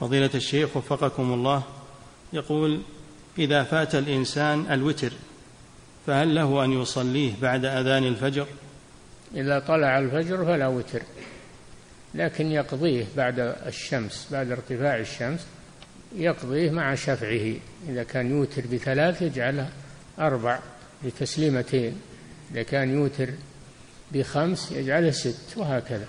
فضيلة الشيخ وفقكم الله يقول إذا فات الإنسان الوتر فهل له أن يصليه بعد أذان الفجر؟ إذا طلع الفجر فلا وتر لكن يقضيه بعد الشمس بعد ارتفاع الشمس يقضيه مع شفعه. إذا كان يوتر بثلاث يجعلها أربع بتسليمتين. إذا كان يوتر بخمس يجعله ست وهكذا.